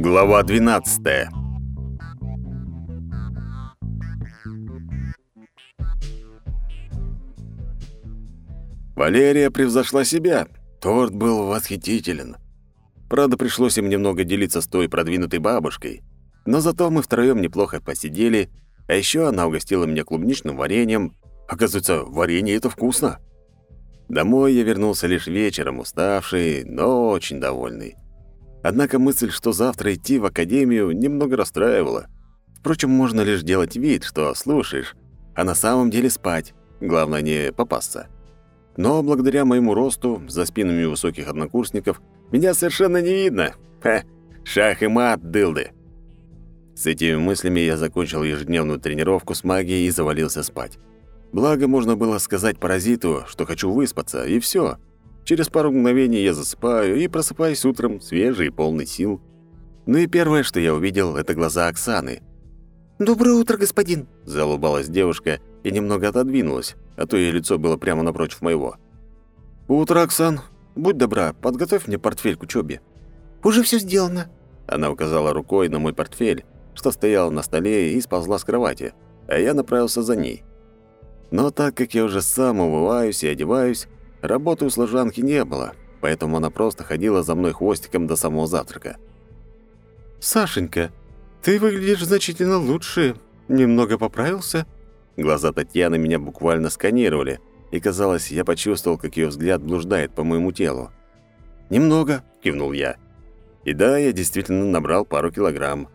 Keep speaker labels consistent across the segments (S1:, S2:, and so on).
S1: Глава 12. Валерия превзошла себя. Торт был восхитителен. Правда, пришлось им немного делиться с той продвинутой бабушкой. Но зато мы втроем неплохо посидели, а еще она угостила меня клубничным вареньем. Оказывается, варенье — это вкусно. Домой я вернулся лишь вечером, уставший, но очень довольный. Однако мысль, что завтра идти в академию, немного расстраивала. Впрочем, можно лишь делать вид, что слушаешь, а на самом деле спать. Главное, не попасться. Но благодаря моему росту, за спинами высоких однокурсников, меня совершенно не видно. Ха, шах и мат, дылды. С этими мыслями я закончил ежедневную тренировку с магией и завалился спать. Благо, можно было сказать паразиту, что хочу выспаться, и все. Через пару мгновений я засыпаю и просыпаюсь утром свежий и полный сил. Ну и первое, что я увидел, это глаза Оксаны.
S2: «Доброе утро, господин!»
S1: – залыбалась девушка и немного отодвинулась, а то ее лицо было прямо напротив моего. «Утро, Оксан. Будь добра, подготовь мне портфель к учебе.
S2: «Уже все сделано!»
S1: Она указала рукой на мой портфель, что стоял на столе и сползла с кровати, а я направился за ней. Но так как я уже сам умываюсь и одеваюсь, работы у служанки не было, поэтому она просто ходила за мной хвостиком до самого завтрака.
S3: «Сашенька, ты выглядишь значительно лучше. Немного поправился?»
S1: Глаза Татьяны меня буквально сканировали, и, казалось, я почувствовал, как ее взгляд блуждает по моему телу. «Немного», — кивнул я. И да, я действительно набрал пару килограмм.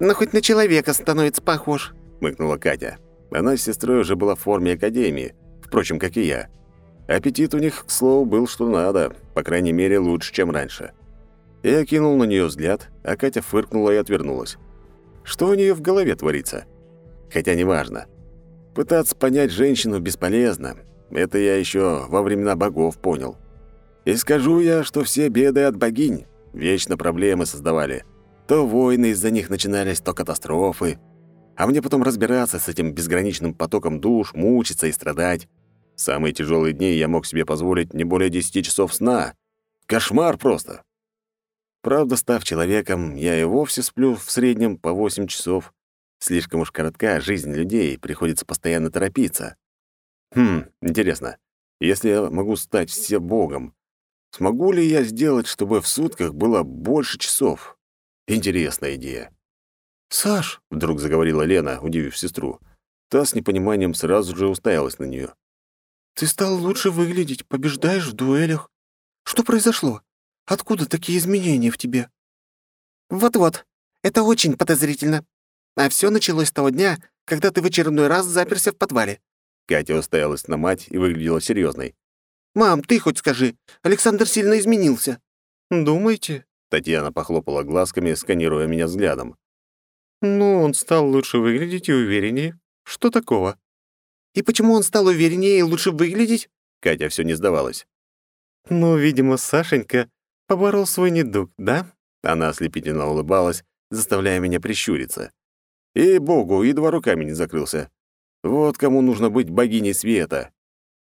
S2: «Но хоть на человека становится похож», —
S1: мыкнула Катя. Она с сестрой уже была в форме академии, впрочем, как и я. Аппетит у них, к слову, был что надо, по крайней мере, лучше, чем раньше. Я кинул на нее взгляд, а Катя фыркнула и отвернулась. Что у нее в голове творится? Хотя неважно. Пытаться понять женщину бесполезно. Это я еще во времена богов понял. И скажу я, что все беды от богинь. Вечно проблемы создавали. То войны из-за них начинались, то катастрофы. А мне потом разбираться с этим безграничным потоком душ, мучиться и страдать. В самые тяжелые дни я мог себе позволить не более 10 часов сна. Кошмар просто. Правда, став человеком, я и вовсе сплю в среднем по 8 часов. Слишком уж коротка жизнь людей, приходится постоянно торопиться. Хм, интересно, если я могу стать все богом, смогу ли я сделать, чтобы в сутках было больше часов? Интересная идея.
S3: «Саш!»
S1: — вдруг заговорила Лена, удивив сестру. Та с непониманием сразу же уставилась на нее.
S3: «Ты стал лучше выглядеть, побеждаешь в дуэлях. Что произошло? Откуда такие изменения в тебе?»
S2: «Вот-вот. Это очень подозрительно. А все началось с того дня, когда ты в очередной раз заперся в подвале».
S1: Катя уставилась на мать и выглядела серьезной.
S2: «Мам, ты хоть скажи, Александр сильно изменился».
S3: «Думаете?»
S1: Татьяна похлопала глазками, сканируя меня взглядом.
S3: Ну, он стал лучше выглядеть и увереннее. Что такого?
S2: И почему он стал увереннее и лучше выглядеть?
S1: Катя все не сдавалась.
S3: Ну, видимо, Сашенька поборол свой недуг, да?
S1: Она ослепительно улыбалась, заставляя меня прищуриться. И богу, едва руками не закрылся. Вот кому нужно быть богиней света.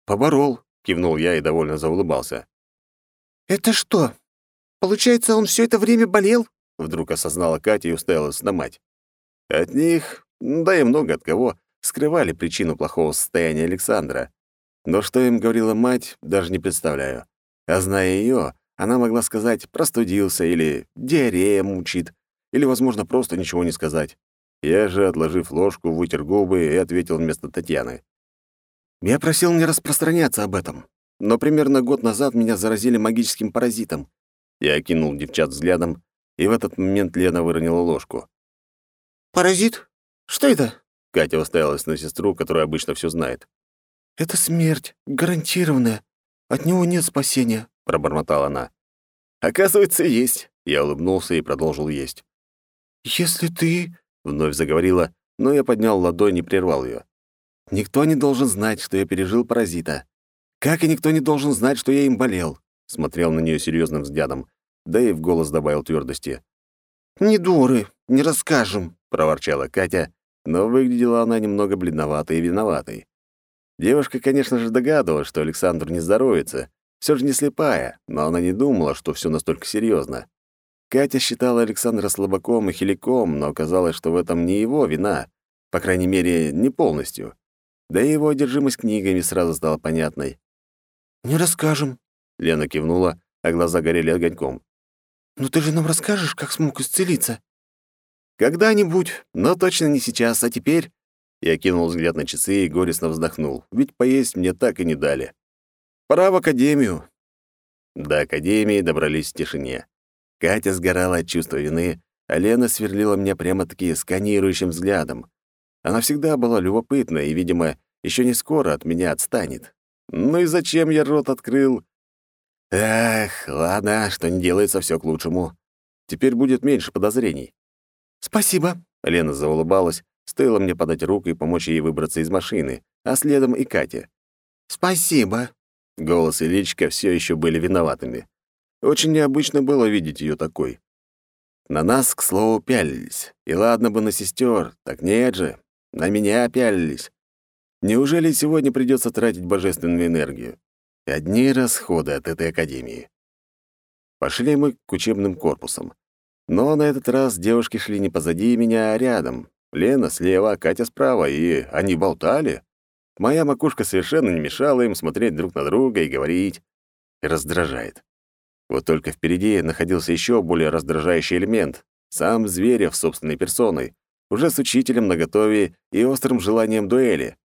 S1: Поборол, кивнул я и довольно заулыбался.
S2: Это что? Получается, он все это время болел?
S1: Вдруг осознала Катя и уставилась на мать. От них, да и много от кого, скрывали причину плохого состояния Александра. Но что им говорила мать, даже не представляю. А зная ее, она могла сказать «простудился» или «диарея мучит», или, возможно, просто ничего не сказать. Я же, отложив ложку, вытер губы и ответил вместо Татьяны. Я просил не распространяться об этом, но примерно год назад меня заразили магическим паразитом. Я окинул девчат взглядом, и в этот момент Лена выронила ложку.
S2: «Паразит? Что это?»
S1: Катя уставилась на сестру, которая обычно все знает.
S3: «Это смерть, гарантированная. От него нет спасения», —
S1: пробормотала она. «Оказывается, есть». Я улыбнулся и продолжил есть.
S3: «Если ты...»
S1: — вновь заговорила, но я поднял ладонь и прервал ее. «Никто не должен знать, что я пережил паразита. Как и никто не должен знать, что я им болел», — смотрел на нее серьезным взглядом, да и в голос добавил твердости.
S2: «Не дуры, не расскажем»,
S1: проворчала Катя, но выглядела она немного бледноватой и виноватой. Девушка, конечно же, догадывалась, что Александр не здоровится. Все же не слепая, но она не думала, что все настолько серьезно. Катя считала Александра слабаком и хиликом, но оказалось, что в этом не его вина, по крайней мере, не полностью. Да и его одержимость книгами сразу стала понятной.
S3: «Не расскажем», —
S1: Лена кивнула, а глаза горели огоньком.
S3: «Но ты же нам расскажешь, как смог исцелиться?»
S1: «Когда-нибудь, но точно не сейчас, а теперь...» Я кинул взгляд на часы и горестно вздохнул, ведь поесть мне так и не дали. «Пора в академию». До академии добрались в тишине. Катя сгорала от чувства вины, а Лена сверлила меня прямо-таки сканирующим взглядом. Она всегда была любопытна и, видимо, еще не скоро от меня отстанет. Ну и зачем я рот открыл? Эх, ладно, что не делается, все к лучшему. Теперь будет меньше подозрений.
S3: «Спасибо», —
S1: Лена заулыбалась, стоило мне подать руку и помочь ей выбраться из машины, а следом и Катя.
S3: «Спасибо».
S1: Голос и личка все еще были виноватыми. Очень необычно было видеть ее такой. На нас, к слову, пялились. И ладно бы на сестер, так нет же, на меня пялились. Неужели сегодня придется тратить божественную энергию? Одни расходы от этой академии. Пошли мы к учебным корпусам. Но на этот раз девушки шли не позади меня, а рядом. Лена слева, Катя справа, и они болтали. Моя макушка совершенно не мешала им смотреть друг на друга и говорить. Раздражает. Вот только впереди находился еще более раздражающий элемент — сам Зверев собственной персоной, уже с учителем наготове и острым желанием дуэли.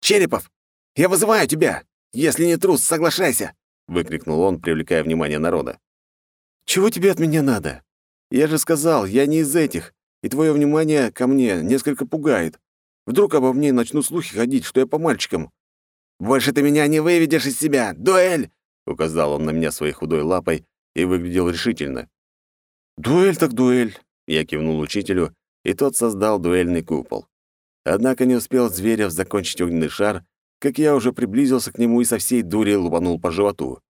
S1: «Черепов, я вызываю тебя! Если не трус, соглашайся!» — выкрикнул он, привлекая внимание народа. «Чего тебе от меня надо? Я же сказал, я не из этих, и твое внимание ко мне несколько пугает. Вдруг обо мне начнут слухи ходить, что я по мальчикам. «Больше ты меня не выведешь из себя! Дуэль!» — указал он на меня своей худой лапой и выглядел решительно. «Дуэль так дуэль!» — я кивнул учителю, и тот создал дуэльный купол. Однако не успел Зверев закончить огненный шар, как я уже приблизился к нему и со всей дури лупанул по животу.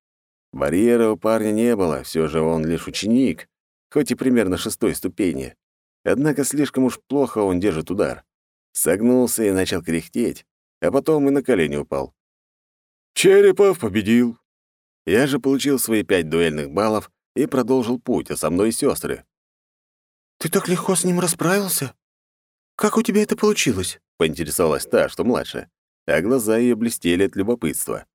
S1: Барьера у парня не было, все же он лишь ученик, хоть и примерно шестой ступени. Однако слишком уж плохо он держит удар. Согнулся и начал кряхтеть, а потом и на колени упал. Черепов победил. Я же получил свои пять дуэльных баллов и продолжил путь, а со мной сестры.
S3: «Ты так легко с ним расправился? Как у тебя это получилось?»
S1: — поинтересовалась та, что младше, а глаза ее блестели от любопытства.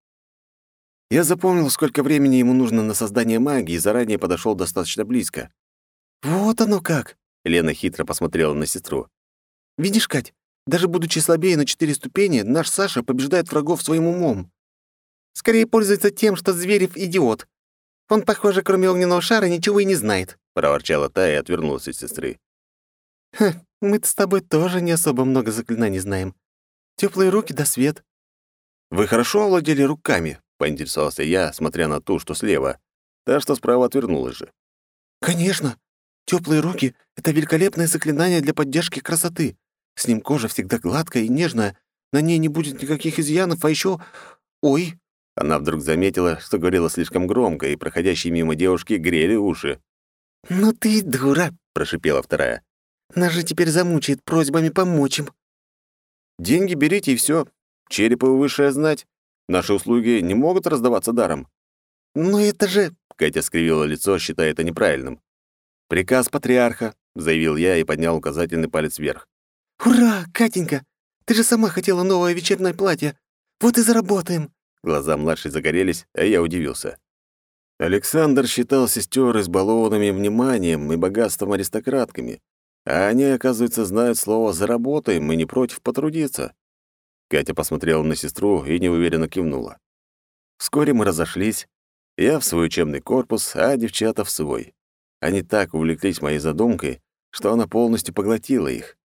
S1: Я запомнил, сколько времени ему нужно на создание магии, и заранее подошел достаточно близко.
S3: «Вот оно как!»
S1: — Лена хитро посмотрела на сестру.
S3: «Видишь, Кать, даже будучи слабее на четыре ступени, наш Саша побеждает врагов своим умом. Скорее пользуется тем, что Зверев — идиот. Он, похоже, кроме огненного шара, ничего и не знает.
S1: — проворчала та и отвернулась от сестры.
S3: «Ха, мы-то с тобой тоже не особо много заклинаний знаем. Теплые руки да свет».
S1: «Вы хорошо овладели руками?» — поинтересовался я, смотря на ту, что слева. Та, что справа, отвернулась же.
S3: «Конечно. Теплые руки — это великолепное заклинание для поддержки красоты. С ним кожа всегда гладкая и нежная, на ней не будет никаких изъянов, а еще... Ой!»
S1: Она вдруг заметила, что говорила слишком громко, и проходящие мимо девушки грели уши.
S3: «Ну ты дура», —
S1: прошипела вторая.
S3: «Нас же теперь замучает просьбами помочь им».
S1: «Деньги берите и все. Черепову высшая знать. Наши услуги не могут раздаваться даром».
S3: «Но это же...»
S1: — Катя скривила лицо, считая это неправильным. «Приказ патриарха», — заявил я и поднял указательный палец вверх.
S3: «Ура, Катенька! Ты же сама хотела новое вечернее платье. Вот и заработаем!»
S1: Глаза младшей загорелись, а я удивился. Александр считал сестер избалованными вниманием и богатством аристократками, а они, оказывается, знают слово «заработаем» и не против потрудиться. Катя посмотрела на сестру и неуверенно кивнула. Вскоре мы разошлись, я в свой учебный корпус, а девчата в свой. Они так увлеклись моей задумкой, что она полностью поглотила их.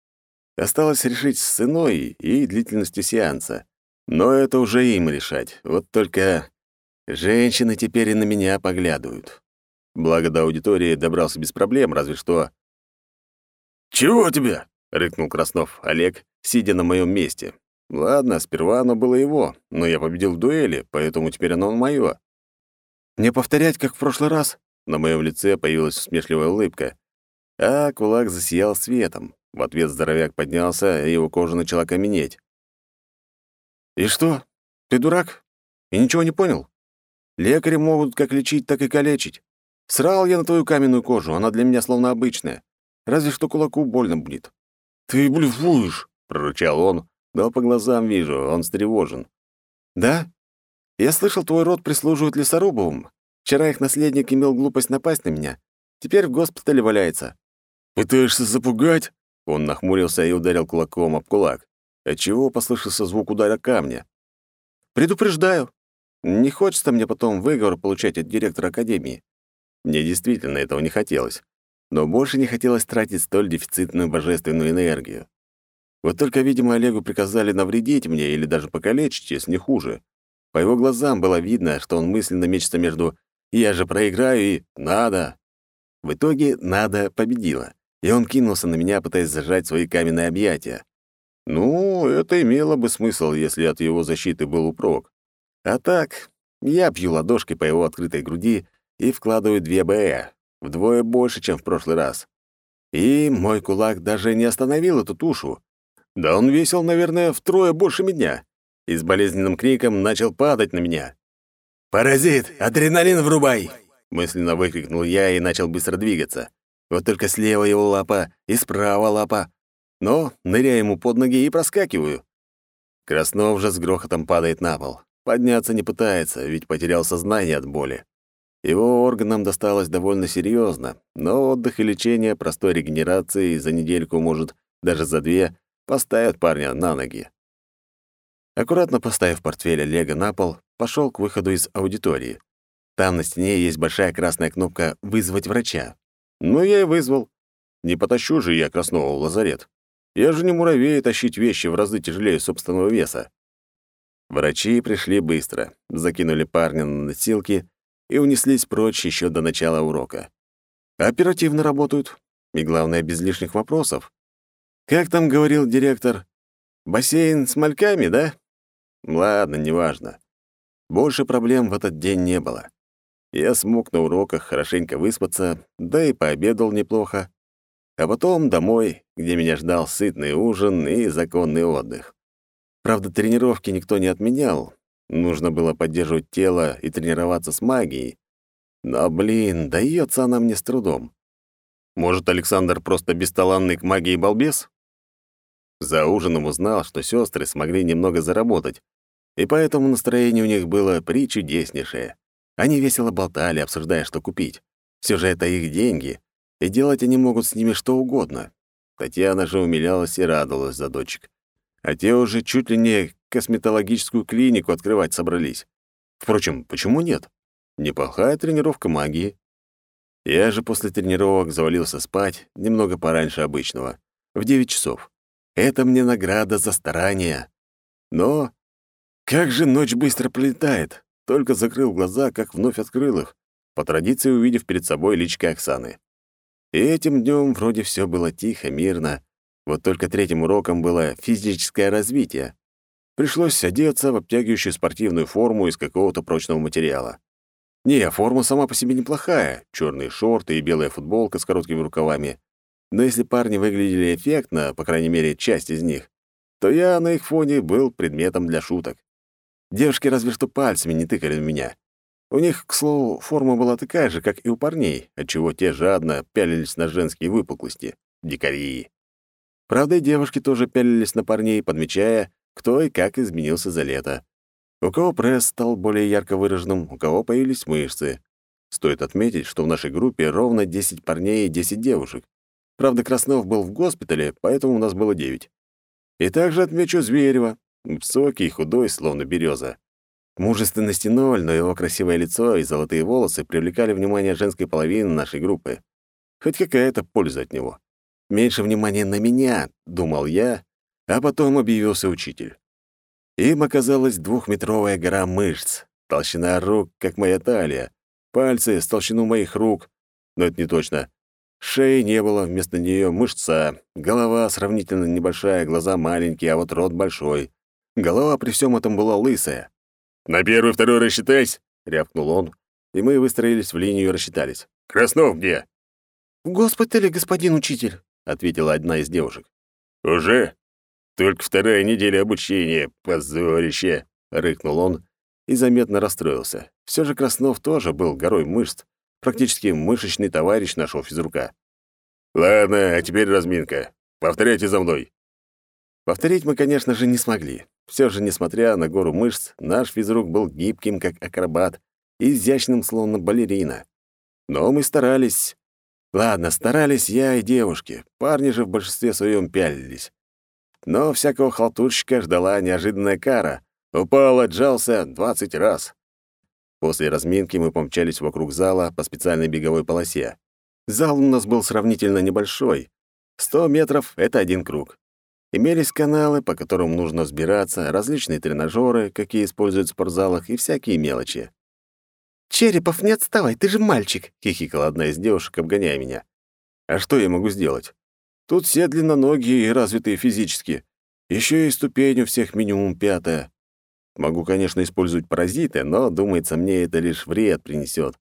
S1: Осталось решить с ценой и длительностью сеанса. Но это уже им решать. Вот только Женщины теперь и на меня поглядывают. Благо до аудитории добрался без проблем, разве что... «Чего тебе?» — рыкнул Краснов Олег, сидя на моем месте. «Ладно, сперва оно было его, но я победил в дуэли, поэтому теперь оно моё. Не повторять, как в прошлый раз?» На моем лице появилась смешливая улыбка, а кулак засиял светом. В ответ здоровяк поднялся, и его кожа начала каменеть. «И что? Ты дурак? И ничего не понял? Лекари могут как лечить, так и калечить. Срал я на твою каменную кожу, она для меня словно обычная. Разве что кулаку больно будет».
S3: «Ты блефуешь!»
S1: — прорычал он, но по глазам вижу, он встревожен. «Да? Я слышал, твой род прислуживает лесорубовым. Вчера их наследник имел глупость напасть на меня. Теперь в госпитале валяется».
S3: «Пытаешься запугать?»
S1: Он нахмурился и ударил кулаком об кулак, отчего послышался звук удара камня. «Предупреждаю. Не хочется мне потом выговор получать от директора академии. Мне действительно этого не хотелось. Но больше не хотелось тратить столь дефицитную божественную энергию. Вот только, видимо, Олегу приказали навредить мне или даже покалечить, если не хуже. По его глазам было видно, что он мысленно мечется между «я же проиграю» и «надо». В итоге «надо» победила, и он кинулся на меня, пытаясь зажать свои каменные объятия. Ну, это имело бы смысл, если от его защиты был упрок. А так, я пью ладошкой по его открытой груди и вкладываю две БЭ, вдвое больше, чем в прошлый раз. И мой кулак даже не остановил эту тушу. Да он весил, наверное, втрое больше меня. И с болезненным криком начал падать на меня. «Паразит! Адреналин врубай!» Мысленно выкрикнул я и начал быстро двигаться. Вот только слева его лапа и справа лапа. Но ныряю ему под ноги и проскакиваю. Краснов же с грохотом падает на пол. Подняться не пытается, ведь потерял сознание от боли. Его органам досталось довольно серьезно, но отдых и лечение простой регенерации за недельку, может, даже за две, поставят парня на ноги. Аккуратно поставив портфель Олега на пол, пошел к выходу из аудитории. Там на стене есть большая красная кнопка «Вызвать врача». Ну, я и вызвал. Не потащу же я Краснова в лазарет. Я же не муравей тащить вещи в разы тяжелее собственного веса. Врачи пришли быстро, закинули парня на носилки и унеслись прочь еще до начала урока. Оперативно работают, и, главное, без лишних вопросов. Как там говорил директор? Бассейн с мальками, да? Ладно, неважно. Больше проблем в этот день не было. Я смог на уроках хорошенько выспаться, да и пообедал неплохо. А потом домой, где меня ждал сытный ужин и законный отдых. Правда, тренировки никто не отменял, Нужно было поддерживать тело и тренироваться с магией. Но, блин, дается она мне с трудом. Может, Александр просто бесталанный к магии балбес? За ужином узнал, что сестры смогли немного заработать, и поэтому настроение у них было причудеснейшее. Они весело болтали, обсуждая, что купить. Все же это их деньги, и делать они могут с ними что угодно. Татьяна же умилялась и радовалась за дочек. А те уже чуть ли не косметологическую клинику открывать собрались. Впрочем, почему нет? Неплохая тренировка магии. Я же после тренировок завалился спать немного пораньше обычного, в 9 часов. Это мне награда за старание. Но как же ночь быстро пролетает. Только закрыл глаза, как вновь открыл их, по традиции увидев перед собой личка Оксаны. И этим днем вроде все было тихо, мирно. Вот только третьим уроком было физическое развитие. Пришлось одеться в обтягивающую спортивную форму из какого-то прочного материала. Не, форма сама по себе неплохая. черные шорты и белая футболка с короткими рукавами. Но если парни выглядели эффектно, по крайней мере, часть из них, то я на их фоне был предметом для шуток. Девушки разве что пальцами не тыкали в меня. У них, к слову, форма была такая же, как и у парней, отчего те жадно пялились на женские выпуклости. Дикари. Правда, и девушки тоже пялились на парней, подмечая, кто и как изменился за лето. У кого пресс стал более ярко выраженным, у кого появились мышцы. Стоит отметить, что в нашей группе ровно 10 парней и 10 девушек. Правда, Краснов был в госпитале, поэтому у нас было 9. И также отмечу Зверева. Высокий, худой, словно береза. Мужественности ноль, но его красивое лицо и золотые волосы привлекали внимание женской половины нашей группы. Хоть какая-то польза от него. Меньше внимания на меня, думал я, а потом объявился учитель. Им оказалась двухметровая гора мышц, толщина рук, как моя талия, пальцы с толщину моих рук, но это не точно. Шеи не было, вместо нее мышца, голова сравнительно небольшая, глаза маленькие, а вот рот большой. Голова при всем этом была лысая. «На первый, второй рассчитайся!» — рявкнул он, и мы выстроились в линию и рассчитались. «Краснов где?»
S2: «В госпитале, господин учитель», —
S1: ответила одна из девушек.
S3: «Уже?
S1: Только вторая неделя обучения, позорище!» — рыкнул он и заметно расстроился. Все же Краснов тоже был горой мышц, практически мышечный товарищ нашего физрука. «Ладно, а теперь разминка. Повторяйте за мной». Повторить мы, конечно же, не смогли. Все же, несмотря на гору мышц, наш физрук был гибким, как акробат, и изящным, словно балерина. Но мы старались. Ладно, старались я и девушки. Парни же в большинстве своем пялились. Но всякого халтурщика ждала неожиданная кара. Упал, отжался двадцать раз. После разминки мы помчались вокруг зала по специальной беговой полосе. Зал у нас был сравнительно небольшой. Сто метров — это один круг. Имелись каналы, по которым нужно взбираться, различные тренажеры, какие используют в спортзалах, и всякие мелочи.
S2: «Черепов, не отставай, ты же мальчик!»
S1: — хихикала одна из девушек, обгоняя меня. «А что я могу сделать? Тут все длинноногие и развитые физически. Еще и ступень у всех минимум пятая. Могу, конечно, использовать паразиты, но, думается, мне это лишь вред принесет.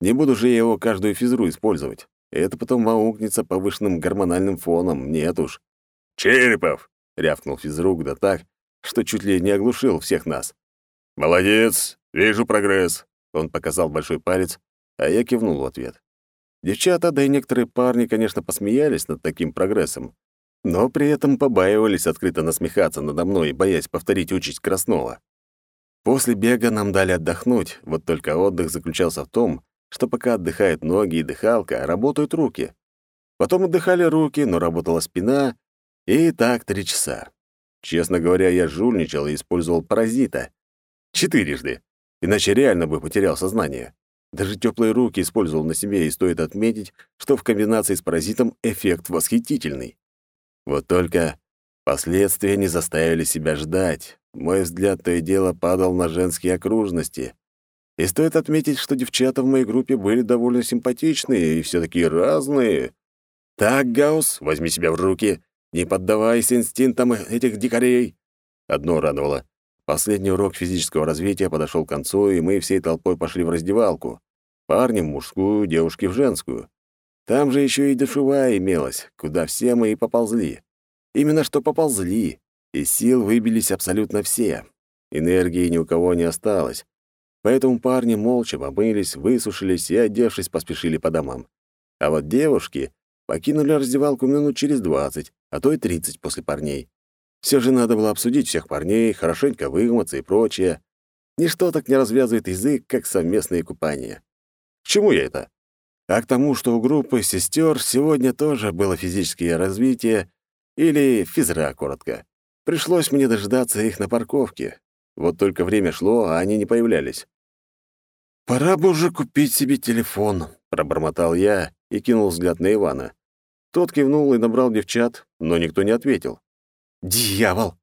S1: Не буду же я его каждую физру использовать. Это потом маукнется повышенным гормональным фоном. Нет уж. «Черепов!» — рявкнул физрук да так, что чуть ли не оглушил всех нас. «Молодец! Вижу прогресс!» Он показал большой палец, а я кивнул в ответ. Девчата, да и некоторые парни, конечно, посмеялись над таким прогрессом, но при этом побаивались открыто насмехаться надо мной, боясь повторить участь Краснова. После бега нам дали отдохнуть, вот только отдых заключался в том, что пока отдыхают ноги и дыхалка, работают руки. Потом отдыхали руки, но работала спина, и так три часа. Честно говоря, я жульничал и использовал паразита. Четырежды. Иначе реально бы потерял сознание. Даже теплые руки использовал на себе, и стоит отметить, что в комбинации с паразитом эффект восхитительный. Вот только последствия не заставили себя ждать. Мой взгляд то и дело падал на женские окружности. И стоит отметить, что девчата в моей группе были довольно симпатичные и все такие разные. Так, Гаус, возьми себя в руки не поддавайся инстинктам этих дикарей. Одно радовало. Последний урок физического развития подошел к концу, и мы всей толпой пошли в раздевалку. Парни в мужскую, девушки в женскую. Там же еще и душевая имелась, куда все мы и поползли. Именно что поползли. И сил выбились абсолютно все. Энергии ни у кого не осталось. Поэтому парни молча помылись, высушились и, одевшись, поспешили по домам. А вот девушки покинули раздевалку минут через двадцать, а то и 30 после парней. Все же надо было обсудить всех парней, хорошенько вымыться и прочее. Ничто так не развязывает язык, как совместные купания. К чему я это? А к тому, что у группы сестер сегодня тоже было физическое развитие, или физра, коротко. Пришлось мне дождаться их на парковке. Вот только время шло, а они не появлялись. «Пора бы уже купить себе телефон», — пробормотал я и кинул взгляд на Ивана. Тот кивнул и набрал девчат, но никто не ответил. «Дьявол!»